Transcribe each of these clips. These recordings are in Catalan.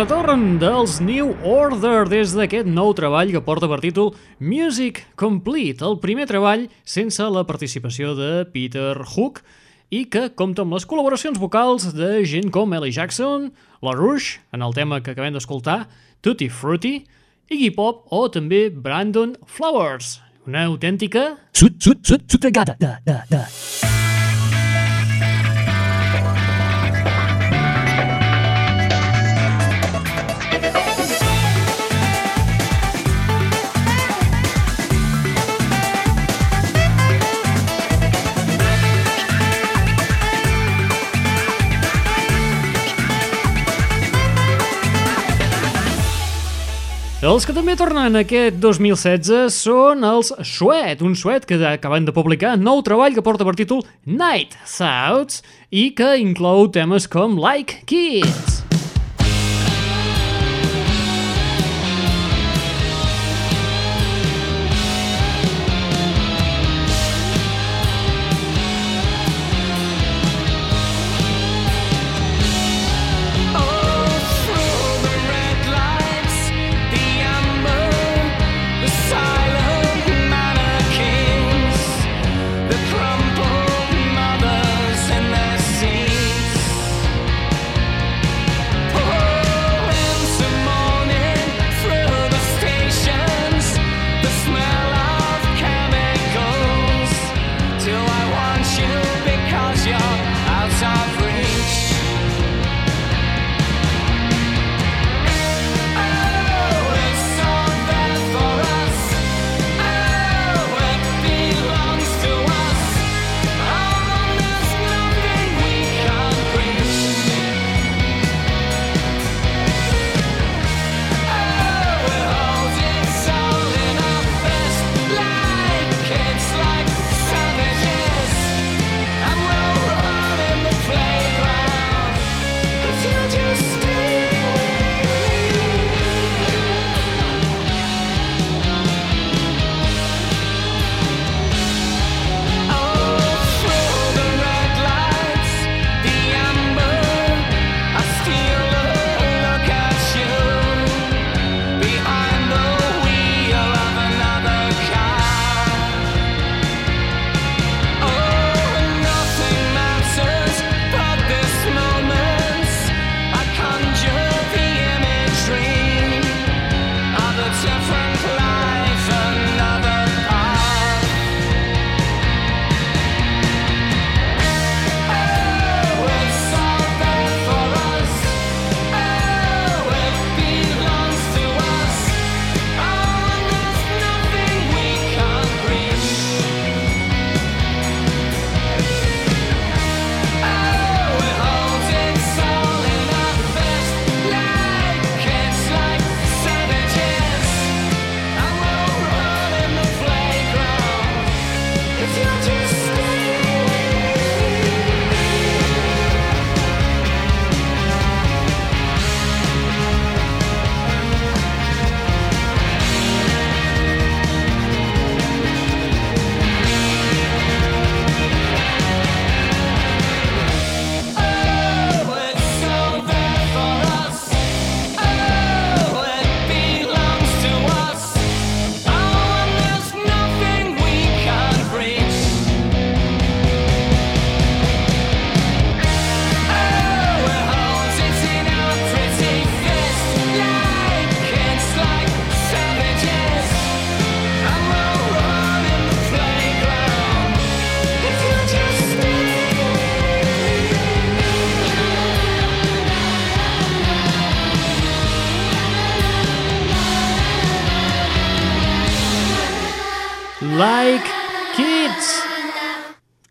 retorn dels New Order des d'aquest nou treball que porta per títol Music Complete, el primer treball sense la participació de Peter Hook i que compta amb les col·laboracions vocals de gent com Ellie Jackson, La Rouge, en el tema que acabem d'escoltar, Tutti Frutti, Iggy Pop o també Brandon Flowers, una autèntica... Sud, sud, sud, gata, da, da, da. Els que també tornen aquest 2016 són els Sweat, un Sweat que acaben de publicar nou treball que porta per títol Night Thoughts i que inclou temes com Like Kids.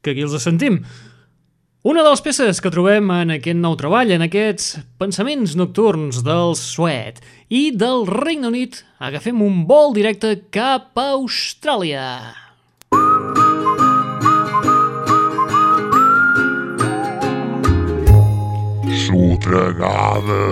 Que aquí els sentim. Una de les peces que trobem en aquest nou treball, en aquests pensaments nocturns del Sweat i del Regne Unit, agafem un vol directe cap a Austràlia. Sotregada.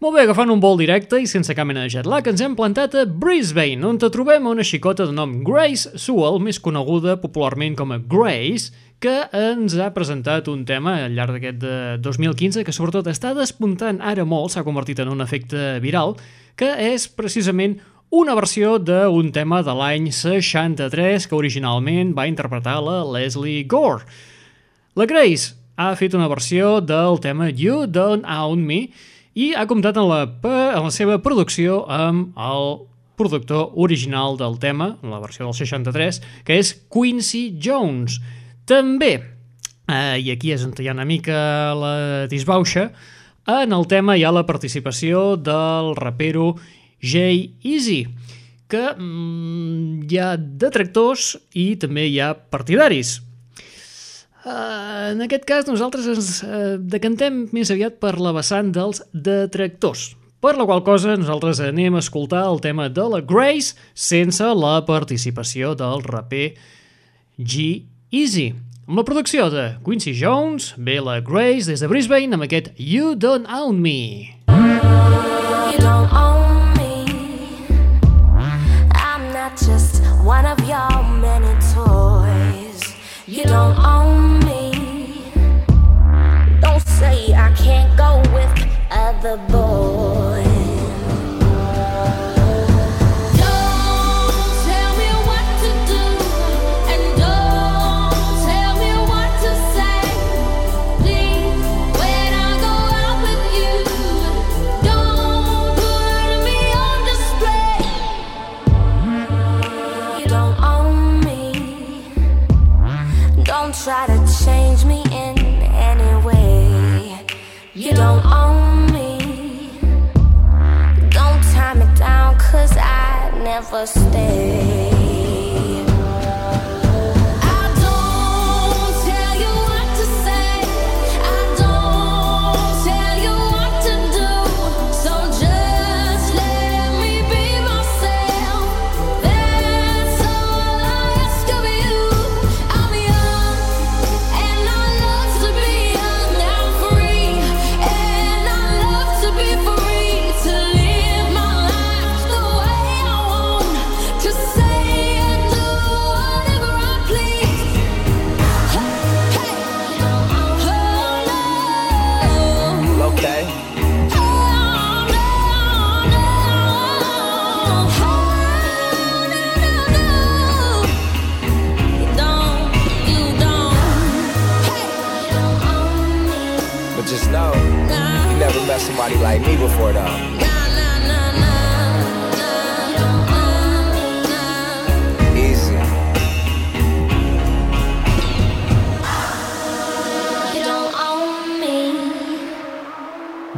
Molt bé, agafant un vol directe i sense cap mena de jet lag, ens hem plantat a Brisbane, on te trobem una xicota de nom Grace Sewell, més coneguda popularment com a Grace, que ens ha presentat un tema al llarg d'aquest de 2015 que sobretot està despuntant ara molt, s'ha convertit en un efecte viral, que és precisament una versió d'un tema de l'any 63 que originalment va interpretar la Leslie Gore. La Grace ha fet una versió del tema You Don't Own Me, i ha comptat en la, en la seva producció amb el productor original del tema, la versió del 63, que és Quincy Jones. També, eh, i aquí és on hi ha una mica la disbauxa, en el tema hi ha la participació del rapero Jay Easy, que mm, hi ha detractors i també hi ha partidaris. Uh, en aquest cas nosaltres ens uh, decantem més aviat per la vessant dels detractors. Per la qual cosa nosaltres anem a escoltar el tema de la Grace sense la participació del raper G-Easy. Amb la producció de Quincy Jones, ve la Grace des de Brisbane amb aquest You Don't Own Me. You don't own me I'm not just one of your many toys You don't own the boy. Never stay. Like me before though.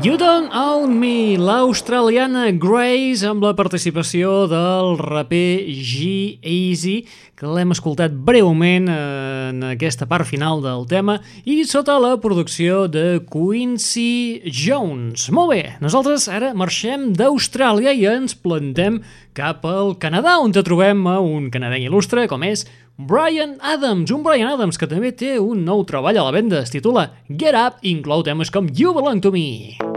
You Don't Own Me, l'australiana Grace amb la participació del raper G-Eazy, que l'hem escoltat breument en aquesta part final del tema, i sota la producció de Quincy Jones. Molt bé, nosaltres ara marxem d'Austràlia i ens plantem cap al Canadà, on trobem a un canadenc il·lustre com és Brian Adams, un Brian Adams que també té un nou treball a la venda, es titula Get Up inclou temes com You Belong To Me.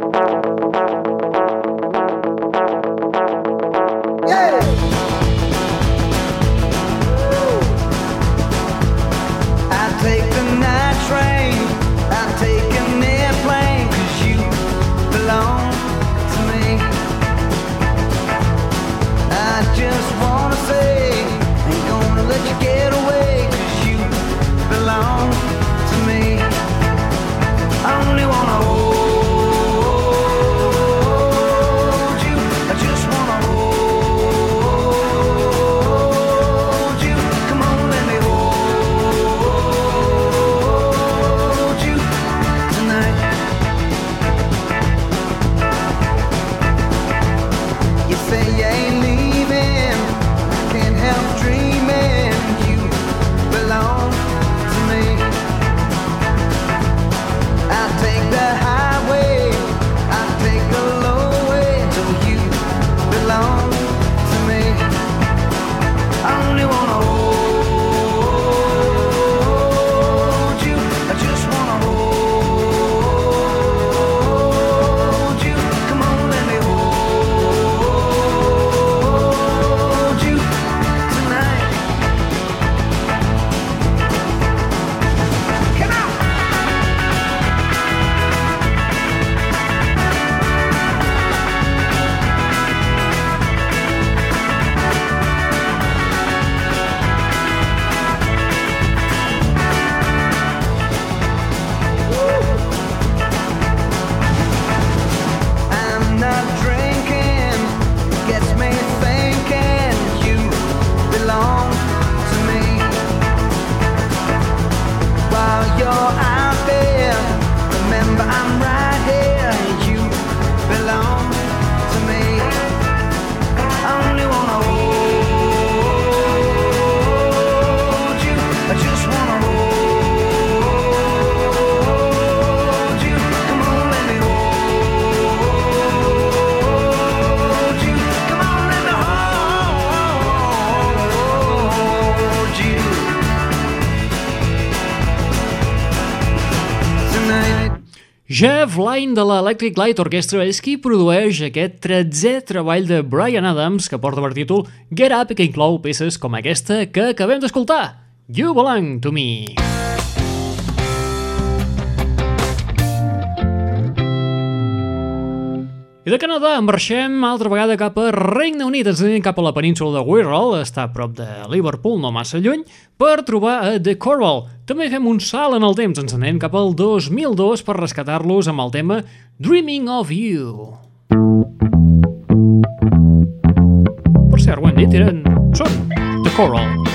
Yeah! Lynne de l'Electric Light Orchestra és qui produeix aquest 13è treball de Brian Adams que porta per títol Get Up i que inclou peces com aquesta que acabem d'escoltar, You Belong to Me. I de Canadà marxem altra vegada cap a Regne Unit, ens anem cap a la península de Wirral, està a prop de Liverpool, no massa lluny, per trobar a The Coral. També fem un salt en el temps, ens anem cap al 2002 per rescatar-los amb el tema Dreaming of You. Per cert, ho hem dit, eren... són The Coral.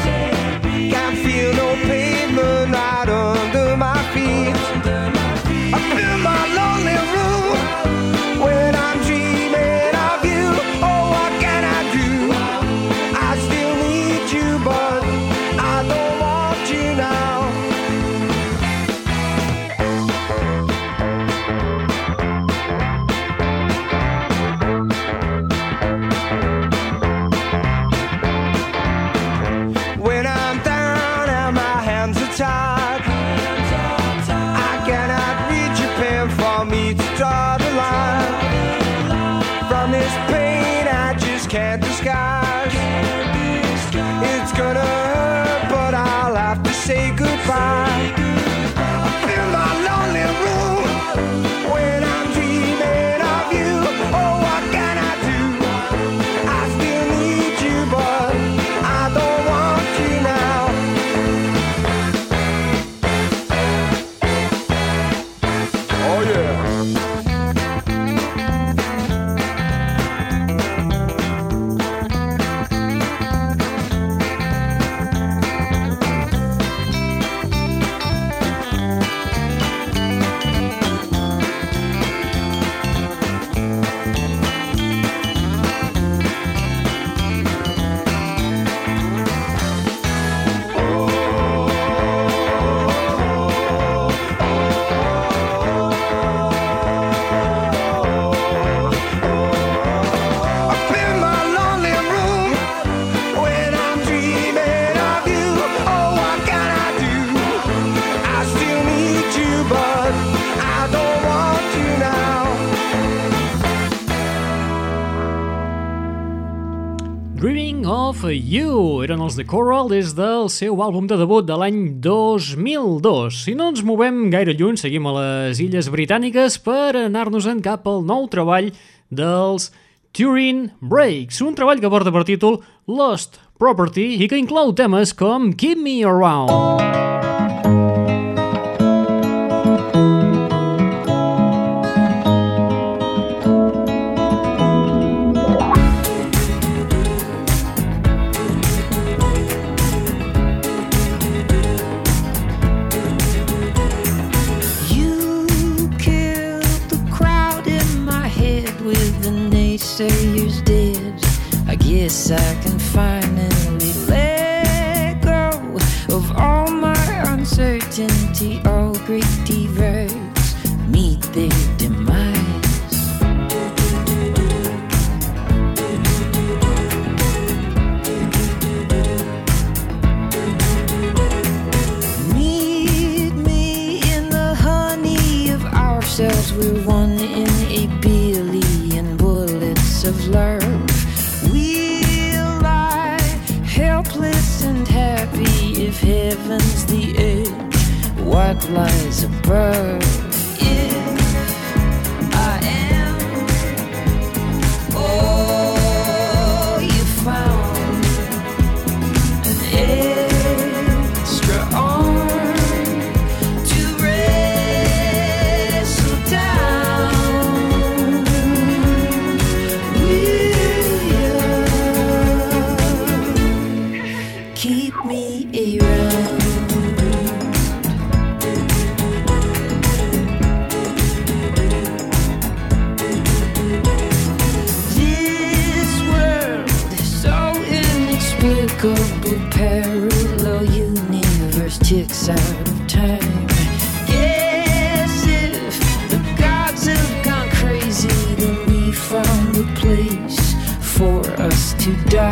The Coral des del seu àlbum de debut de l'any 2002. Si no ens movem gaire lluny, seguim a les Illes Britàniques per anar-nos-en cap al nou treball dels Turin Breaks, un treball que porta per títol Lost Property i que inclou temes com Keep Me Around.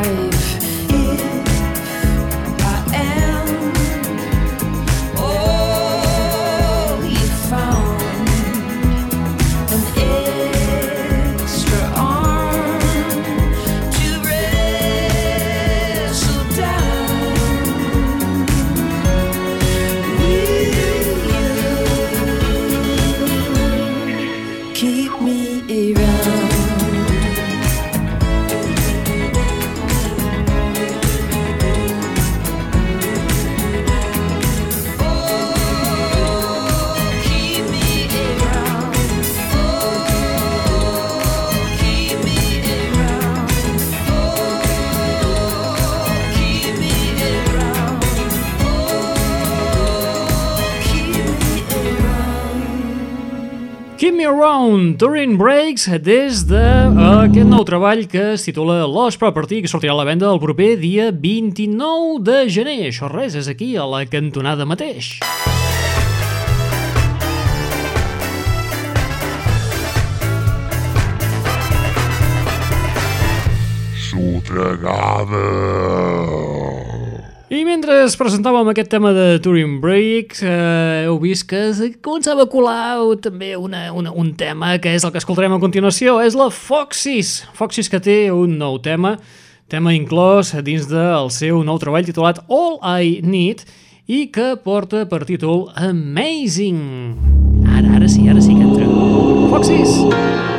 To dive. Around. Turing Breaks, des d'aquest nou treball que es titula Lost Property, que sortirà a la venda el proper dia 29 de gener. Això res, és aquí, a la cantonada mateix. Sotregada. I mentre es presentàvem aquest tema de Turing Breaks, eh, heu vist que començava a colar també una, una, un tema que és el que escoltarem a continuació, és la Foxys. Foxys que té un nou tema, tema inclòs dins del seu nou treball titulat All I Need i que porta per títol Amazing. Ara, ara sí, ara sí que entra. Foxys! Do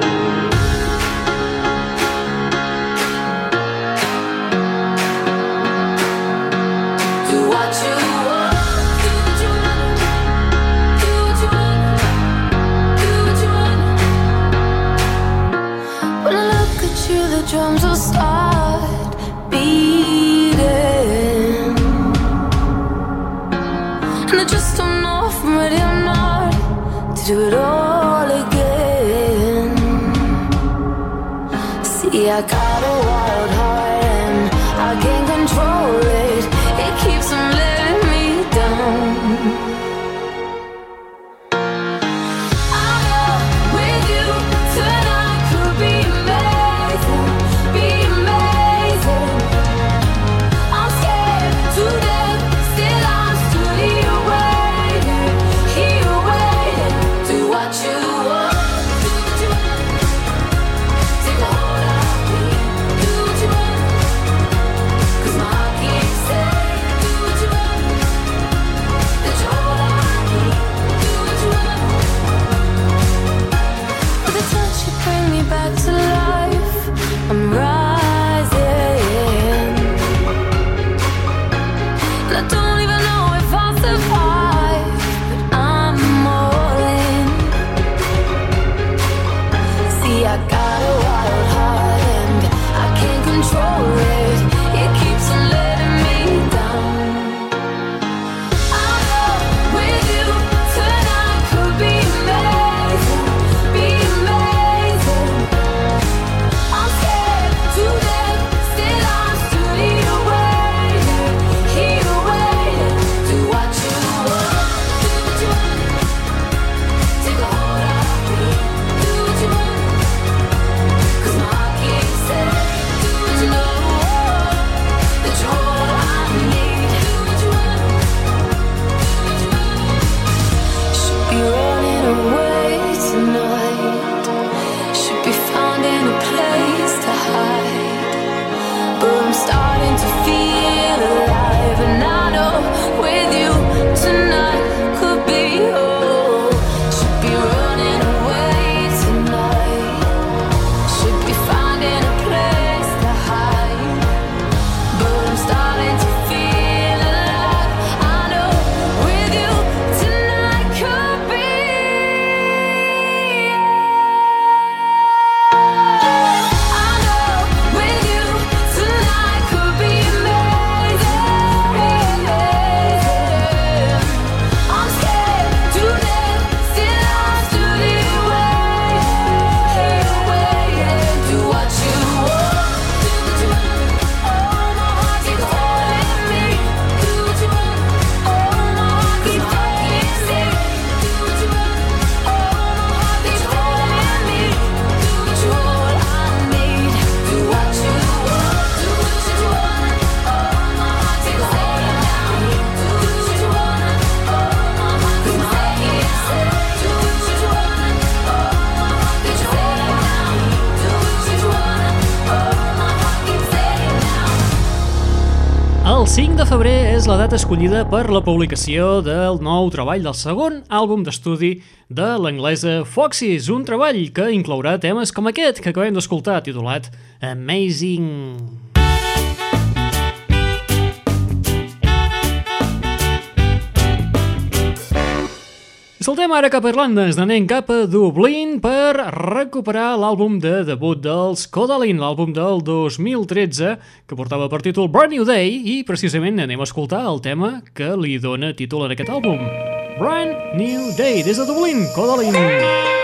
és la data escollida per la publicació del nou treball del segon àlbum d'estudi de l'anglesa Foxys, un treball que inclourà temes com aquest que acabem d'escoltar, titulat Amazing. Saltem ara cap a Irlanda, ens n'anem cap a Dublín per recuperar l'àlbum de debut dels Codalin, l'àlbum del 2013, que portava per títol Brand New Day, i precisament anem a escoltar el tema que li dona títol en aquest àlbum. Brand New Day, des de Dublín, Codalin. Codalin.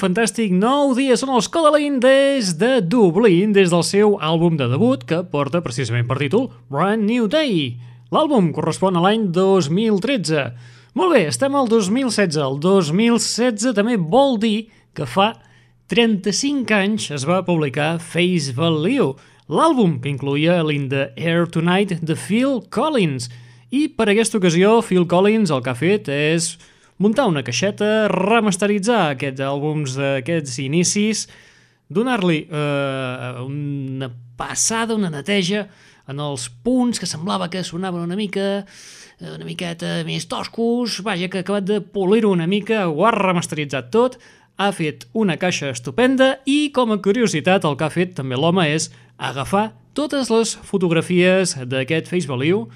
Fantàstic nou dia són els Codalin des de Dublín, des del seu àlbum de debut, que porta precisament per títol Brand New Day. L'àlbum correspon a l'any 2013. Molt bé, estem al 2016. El 2016 també vol dir que fa 35 anys es va publicar Face Value, l'àlbum que incluïa l'In the Air Tonight de Phil Collins. I per aquesta ocasió, Phil Collins el que ha fet és muntar una caixeta, remasteritzar aquests àlbums d'aquests inicis, donar-li eh, una passada, una neteja en els punts que semblava que sonaven una mica eh, una miqueta més toscos, vaja, que ha acabat de polir-ho una mica, ho ha remasteritzat tot, ha fet una caixa estupenda i, com a curiositat, el que ha fet també l'home és agafar totes les fotografies d'aquest Face Value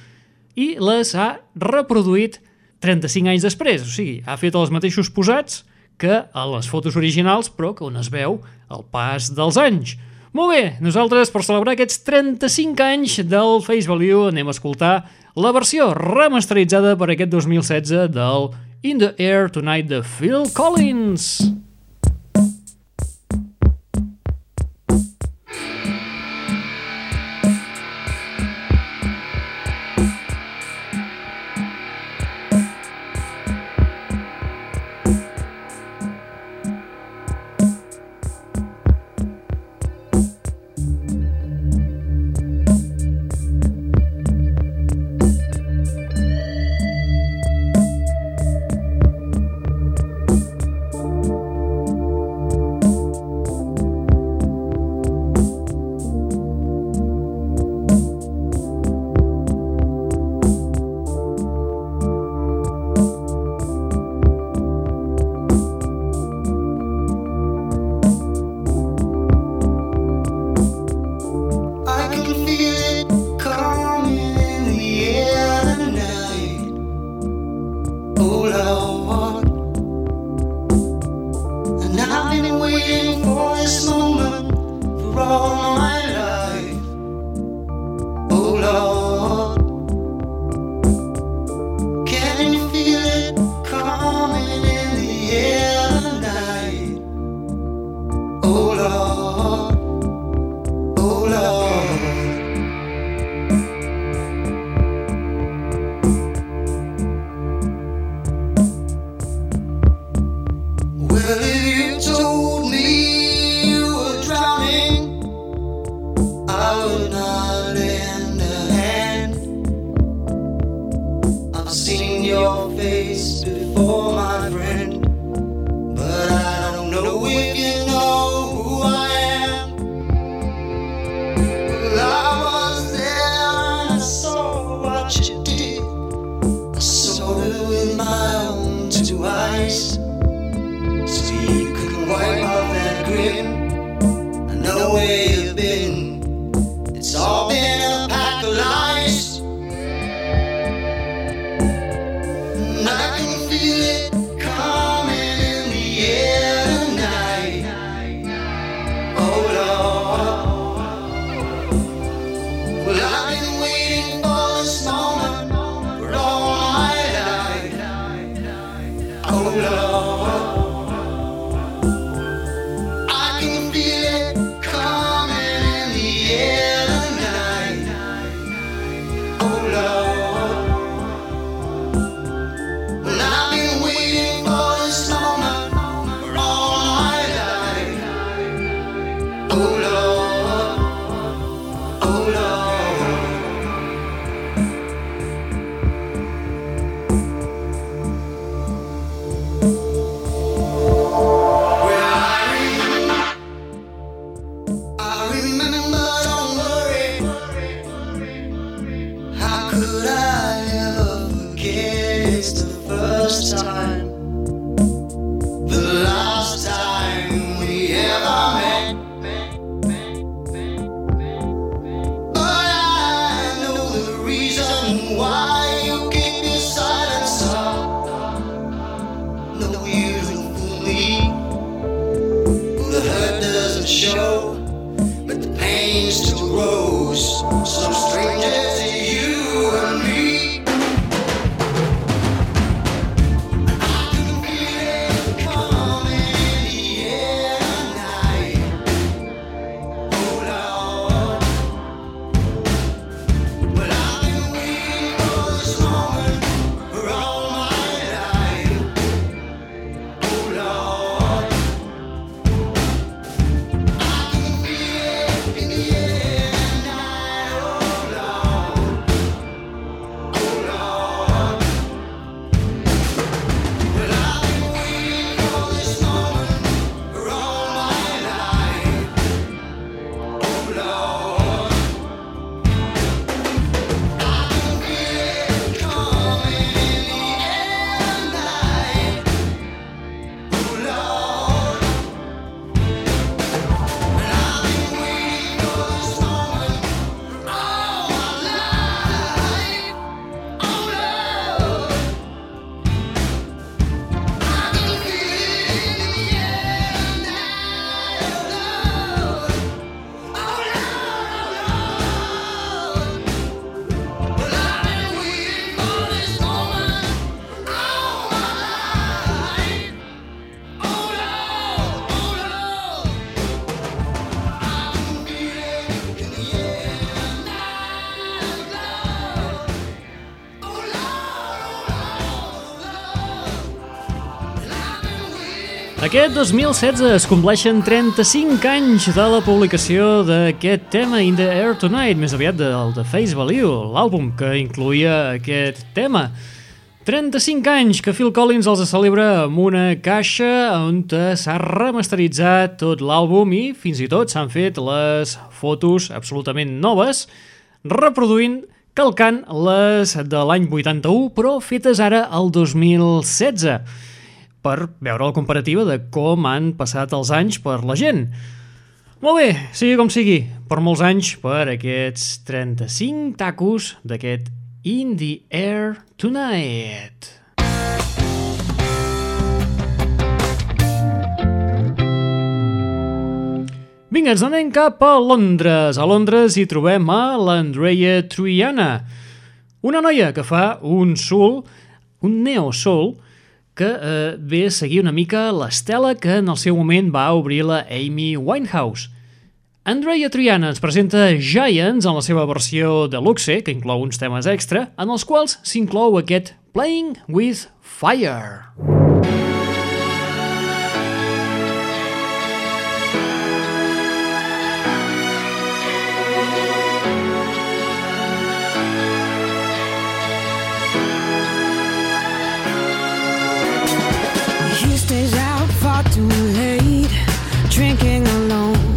i les ha reproduït 35 anys després, o sigui, ha fet els mateixos posats que a les fotos originals, però que on es veu el pas dels anys. Molt bé, nosaltres per celebrar aquests 35 anys del Face Value anem a escoltar la versió remasteritzada per aquest 2016 del In the Air Tonight de Phil Collins. Es compleixen 35 anys de la publicació d'aquest tema In the Air Tonight, més aviat del The Face Value, l'àlbum que incluïa aquest tema. 35 anys que Phil Collins els celebra amb una caixa on s'ha remasteritzat tot l'àlbum i fins i tot s'han fet les fotos absolutament noves, reproduint, calcant les de l'any 81, però fetes ara al 2016 per veure la comparativa de com han passat els anys per la gent. Molt bé, sigui com sigui, per molts anys per aquests 35 tacos d'aquest In the Air Tonight. Vinga, ens anem cap a Londres. A Londres hi trobem a l'Andrea Triana, una noia que fa un soul, un neo-soul, que eh, ve a seguir una mica l'estela que en el seu moment va obrir la Amy Winehouse. Andrea Triana ens presenta Giants en la seva versió deluxe, que inclou uns temes extra, en els quals s'inclou aquest Playing with Fire. He drinking alone.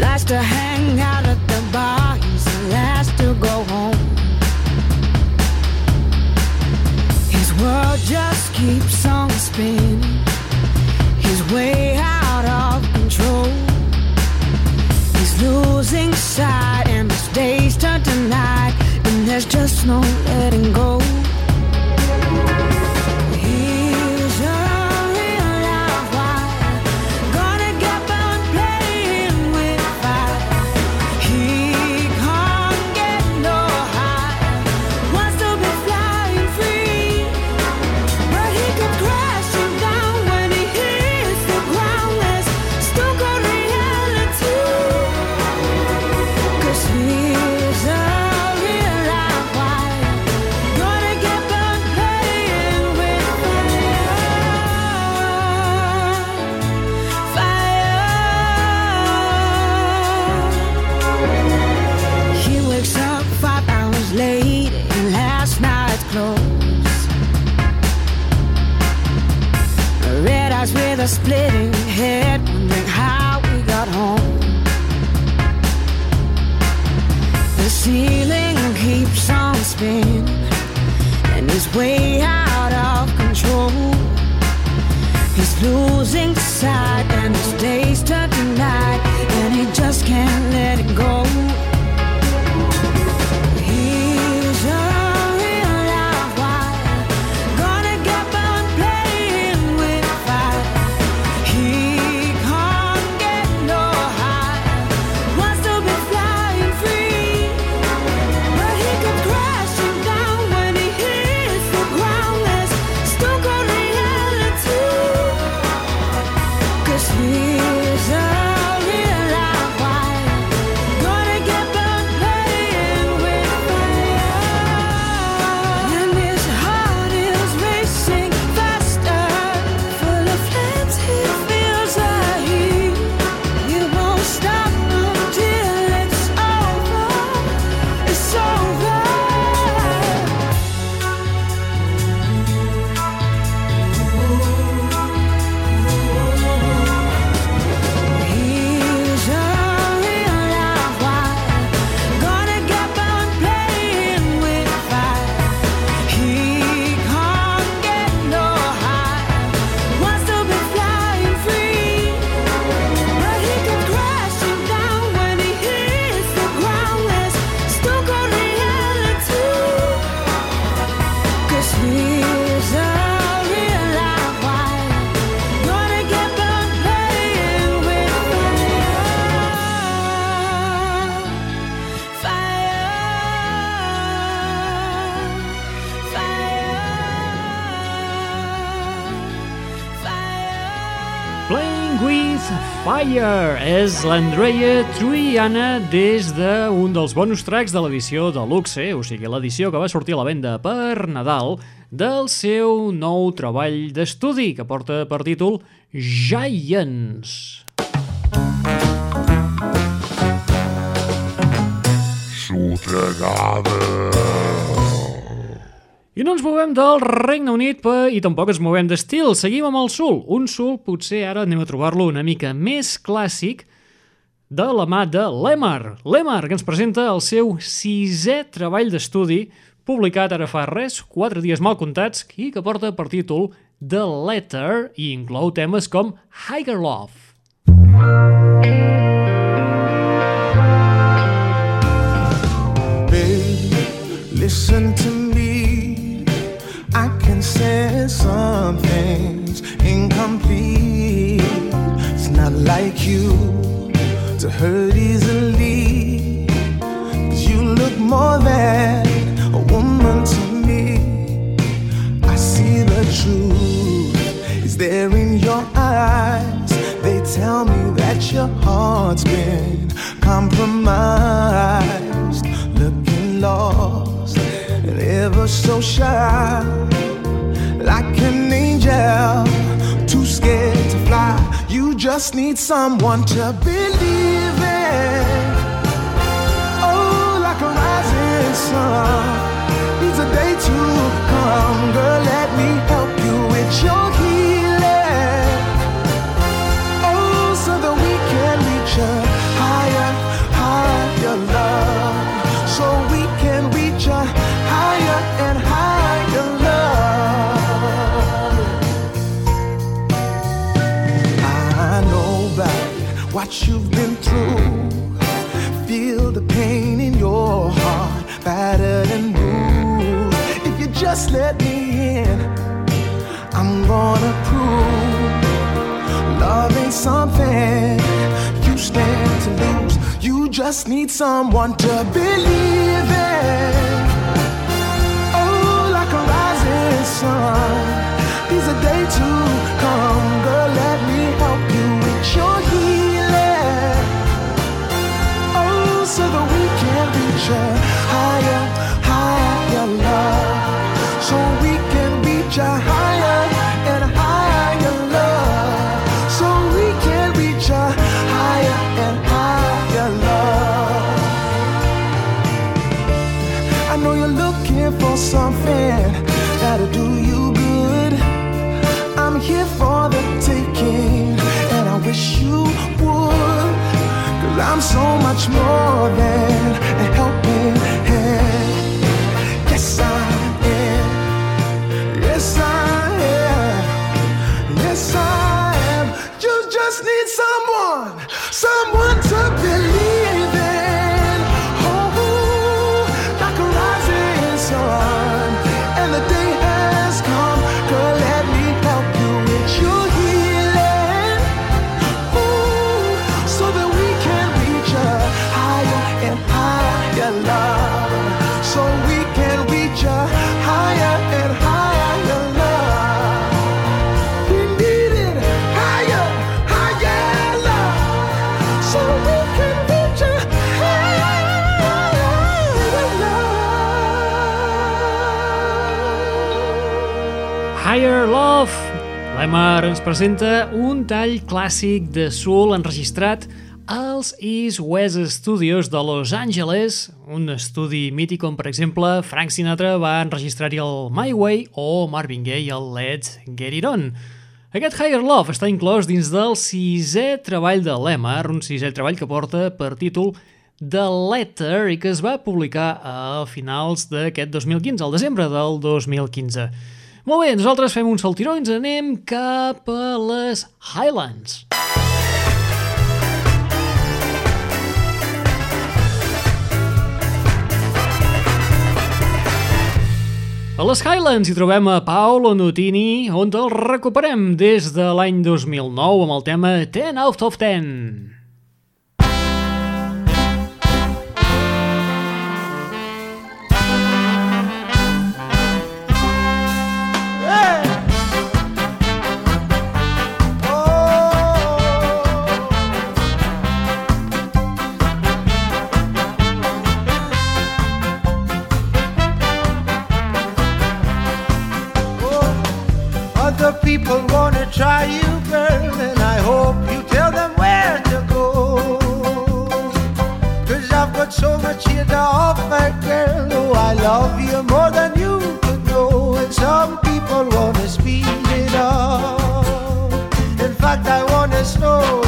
Likes to hang out at the bar, he's the last to go home. His world just keeps on spinning, he's way out of control. He's losing sight, and his days turn to night, and there's just no letting go. Fire és l'Andrea Triana des d'un dels bonus tracks de l'edició de Luxe, o sigui, l'edició que va sortir a la venda per Nadal del seu nou treball d'estudi que porta per títol Giants. I no ens movem del Regne Unit pe, i tampoc ens movem d'estil. Seguim amb el sul. Un sul, potser ara anem a trobar-lo una mica més clàssic, de la mà de Lemar. Lemar, que ens presenta el seu sisè treball d'estudi, publicat ara fa res, quatre dies mal comptats, i que porta per títol The Letter i inclou temes com Higher Love. Babe, listen to. Can some things incomplete. It's not like you to hurt easily. Cause you look more than a woman to me. I see the truth is there in your eyes. They tell me that your heart's been compromised, looking lost and ever so shy, like an angel, too scared to fly. You just need someone to believe in. Oh, like a rising sun needs a day to come. Girl, need someone to believe Lemar ens presenta un tall clàssic de soul enregistrat als East West Studios de Los Angeles, un estudi mític on, per exemple, Frank Sinatra va enregistrar-hi el My Way o Marvin Gaye el Let's Get It On. Aquest Higher Love està inclòs dins del sisè treball de Lemar, un sisè treball que porta per títol The Letter i que es va publicar a finals d'aquest 2015, al desembre del 2015. Molt bé, nosaltres fem un saltiró i ens anem cap a les Highlands. A les Highlands hi trobem a Paolo Nutini, on el recuperem des de l'any 2009 amb el tema 10 out of 10. try you, girl, and I hope you tell them where to go. Cause I've got so much here to offer, girl. Oh, I love you more than you could know. And some people wanna speed it up. In fact, I wanna slow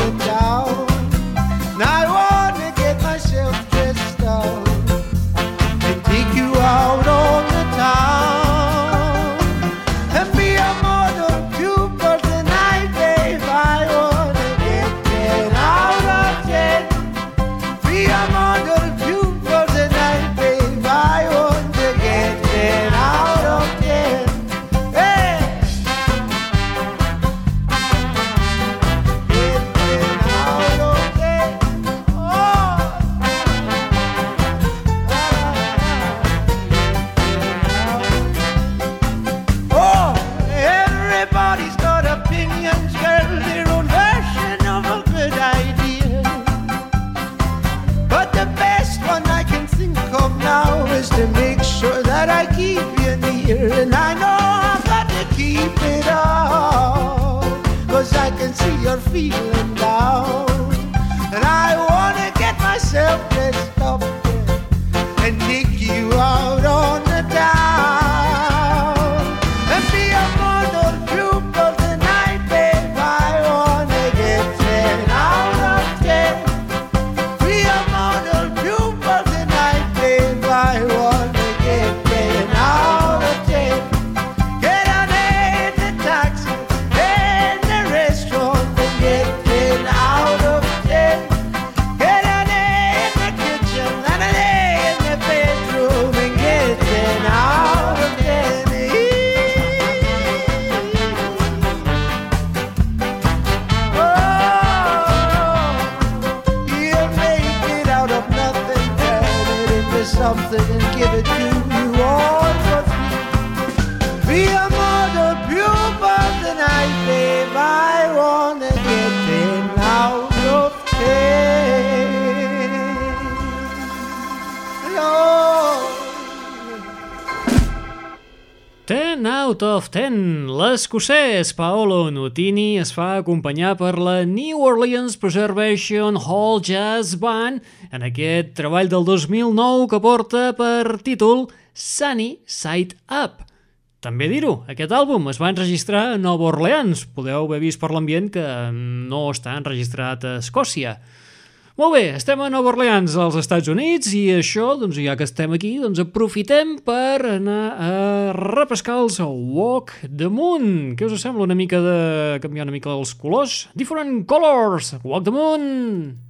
escocès Paolo Nutini es fa acompanyar per la New Orleans Preservation Hall Jazz Band en aquest treball del 2009 que porta per títol Sunny Side Up. També dir-ho, aquest àlbum es va enregistrar a Nova Orleans. Podeu haver vist per l'ambient que no està enregistrat a Escòcia. Molt bé, estem a Nova Orleans, als Estats Units, i això, doncs, ja que estem aquí, doncs aprofitem per anar a repescar els Walk the Moon. Què us sembla una mica de canviar una mica els colors? Different Colors, Walk the Moon!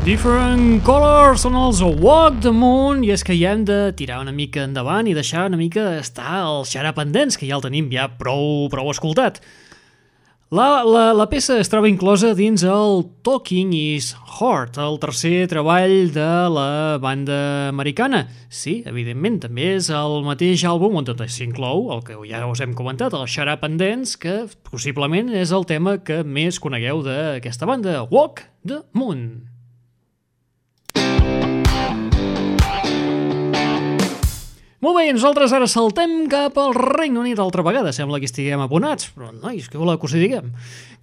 Different Colors són els Walk the Moon i és que ja hem de tirar una mica endavant i deixar una mica estar el xarà pendents, que ja el tenim ja prou, prou escoltat. La, la, la peça es troba inclosa dins el Talking is Hard, el tercer treball de la banda americana. Sí, evidentment, també és el mateix àlbum on tot s'inclou, el que ja us hem comentat, el and Dance, que possiblement és el tema que més conegueu d'aquesta banda, Walk the Moon. Molt bé, nosaltres ara saltem cap al Regne Unit altra vegada. Sembla que estiguem abonats, però nois, què voleu que us hi diguem?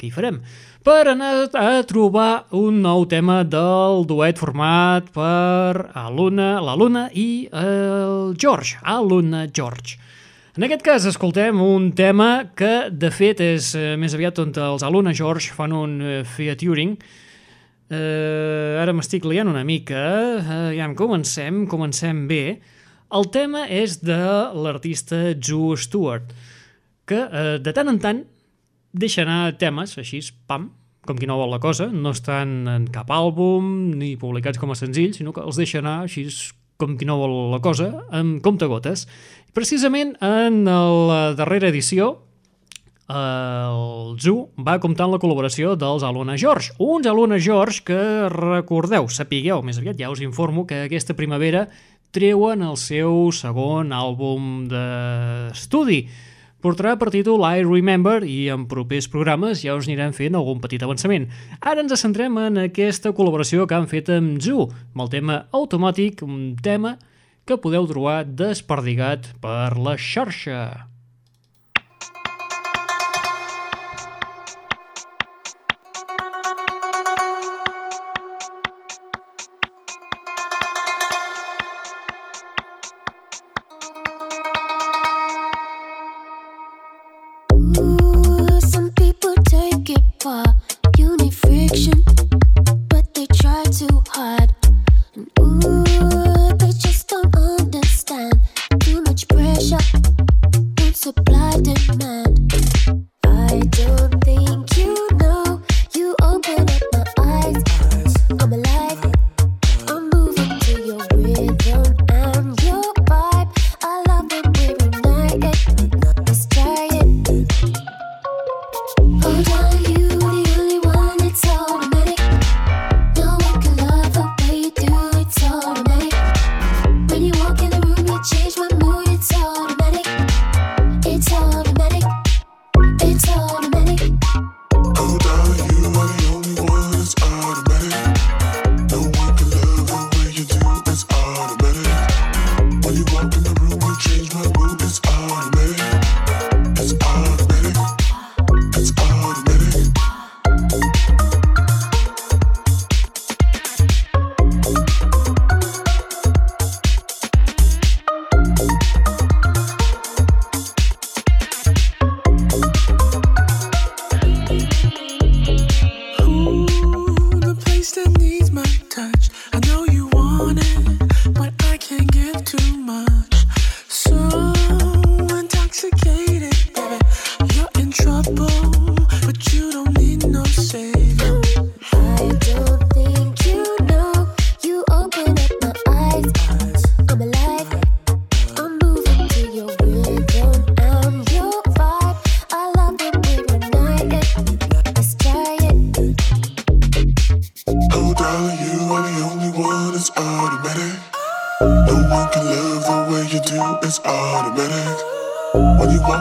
Què hi farem? Per anar a trobar un nou tema del duet format per Aluna, la Luna i el George, Aluna George. En aquest cas escoltem un tema que de fet és eh, més aviat on els Aluna George fan un eh, featuring eh, ara m'estic liant una mica eh, ja em comencem, comencem bé el tema és de l'artista Joe Stewart, que eh, de tant en tant deixa anar temes així, pam, com qui no vol la cosa, no estan en cap àlbum ni publicats com a senzills, sinó que els deixa anar així com qui no vol la cosa, amb comptagotes. Precisament en la darrera edició, el Zoo va comptar amb la col·laboració dels Alona George. Uns Alona George que, recordeu, sapigueu, més aviat ja us informo que aquesta primavera treuen el seu segon àlbum d'estudi. Portarà per títol I Remember i en propers programes ja us anirem fent algun petit avançament. Ara ens centrem en aquesta col·laboració que han fet amb Zoo, amb el tema automàtic, un tema que podeu trobar desperdigat per la xarxa.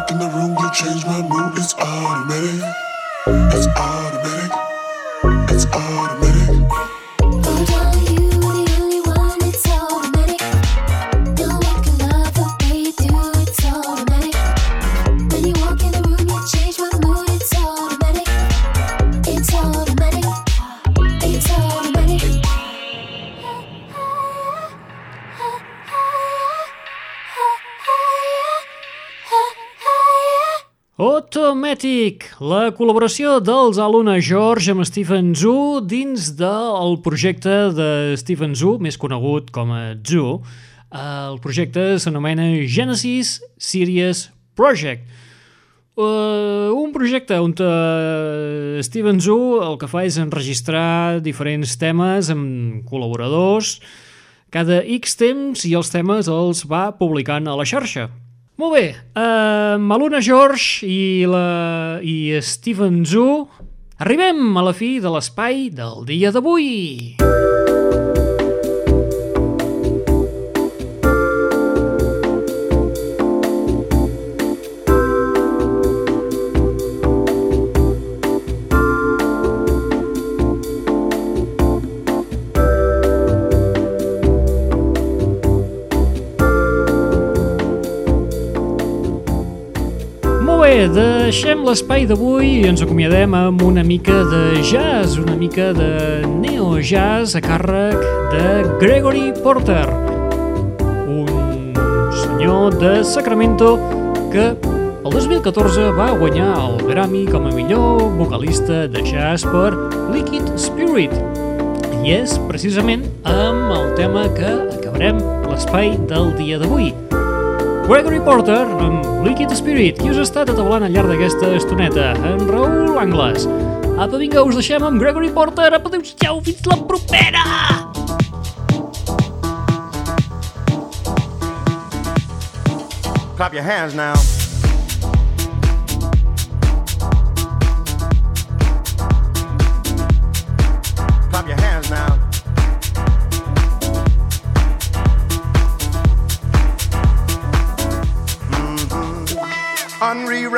Walk in the room, you change my mood. It's automatic. It's automatic. It's automatic. Automatic, la col·laboració dels Aluna George amb Stephen Zhu dins del projecte de Stephen Zhu, més conegut com a Zhu. El projecte s'anomena Genesis Series Project. Uh, un projecte on uh, Steven Zhu el que fa és enregistrar diferents temes amb col·laboradors cada X temps i els temes els va publicant a la xarxa. Molt bé, uh, Maluna George i, la, i Steven Zhu arribem a la fi de l'espai del dia d'avui. Molt deixem l'espai d'avui i ens acomiadem amb una mica de jazz, una mica de neo-jazz a càrrec de Gregory Porter, un senyor de Sacramento que el 2014 va guanyar el Grammy com a millor vocalista de jazz per Liquid Spirit. I és precisament amb el tema que acabarem l'espai del dia d'avui. Gregory Porter amb Liquid Spirit, qui us ha estat atablant al llarg d'aquesta estoneta? En Raül Angles. Apa, vinga, us deixem amb Gregory Porter. Apa, adéu-siau, fins la propera! Clap your hands now.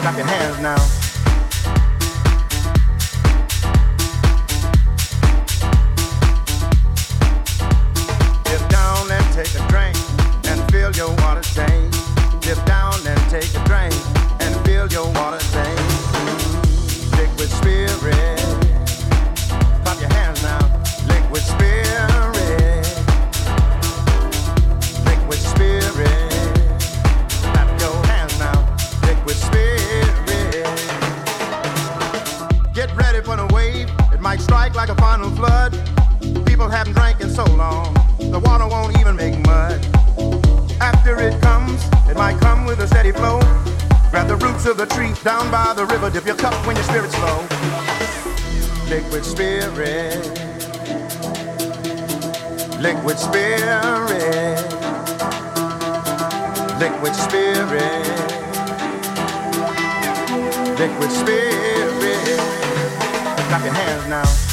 Clap your hands now. Liquid spirit, liquid spirit, liquid spirit. Clap your hands now.